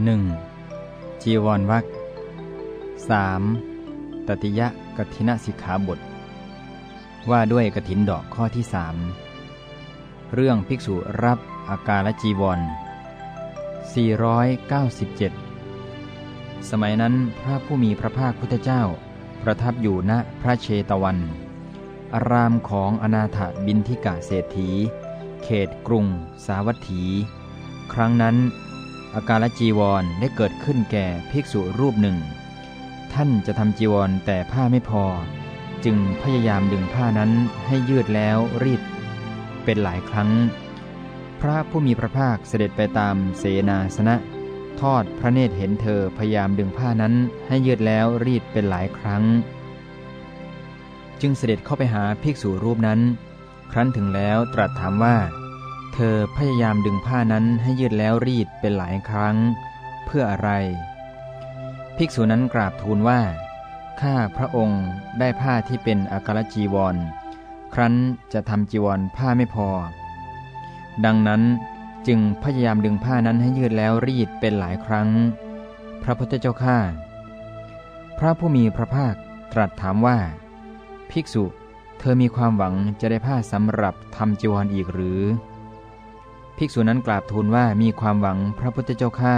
1. จีวรวัก 3. ตติยะกทินสิกขาบท ว่าด้วยกถินดอกข้อที่สามเรื่องภิกษุรับอาการจีวร 497 สมัยนั้นพระผู้มีพระภาคพุทธเจ้า ประทับอยู่ณพระเชตวัน อารามของอนาถบินทิกะเศรษฐี เขตกรุงสาวัตถี ครั้งนั้น อาการจีวรได้เกิดขึ้นแก่ภิกษุรูปหนึ่ง ท่านจะทำจีวรแต่ผ้าไม่พอ จึงพยายามดึงผ้านั้นให้ยืดแล้วรีดเป็นหลายครั้ง พระผู้มีพระภาคเสด็จไปตามเสนาสนะ ทอดพระเนตรเห็นเธอพยายามดึงผ้านั้นให้ยืดแล้วรีดเป็นหลายครั้ง จึงเสด็จเข้าไปหาภิกษุรูปนั้น ครั้นถึงแล้วตรัสถามว่า เธอพยายามดึงผ้านั้นให้ยืดแล้วรีดเป็นหลายครั้ง เพื่ออะไร ภิกษุนั้นกราบทูลว่า ข้าพระองค์ได้ผ้าที่เป็นอากาลจีวร ครั้นจะทำจีวรผ้าไม่พอ ดังนั้นจึงพยายามดึงผ้านั้นให้ยืดแล้วรีดเป็นหลายครั้ง พระพุทธเจ้าข้าพระผู้มีพระภาคตรัสถามว่า ภิกษุ เธอมีความหวังจะได้ผ้าสำหรับทำจีวรออีกหรือ ภิกษุนั้นกราบทูลว่ามีความหวังพระพุทธเจ้าข้า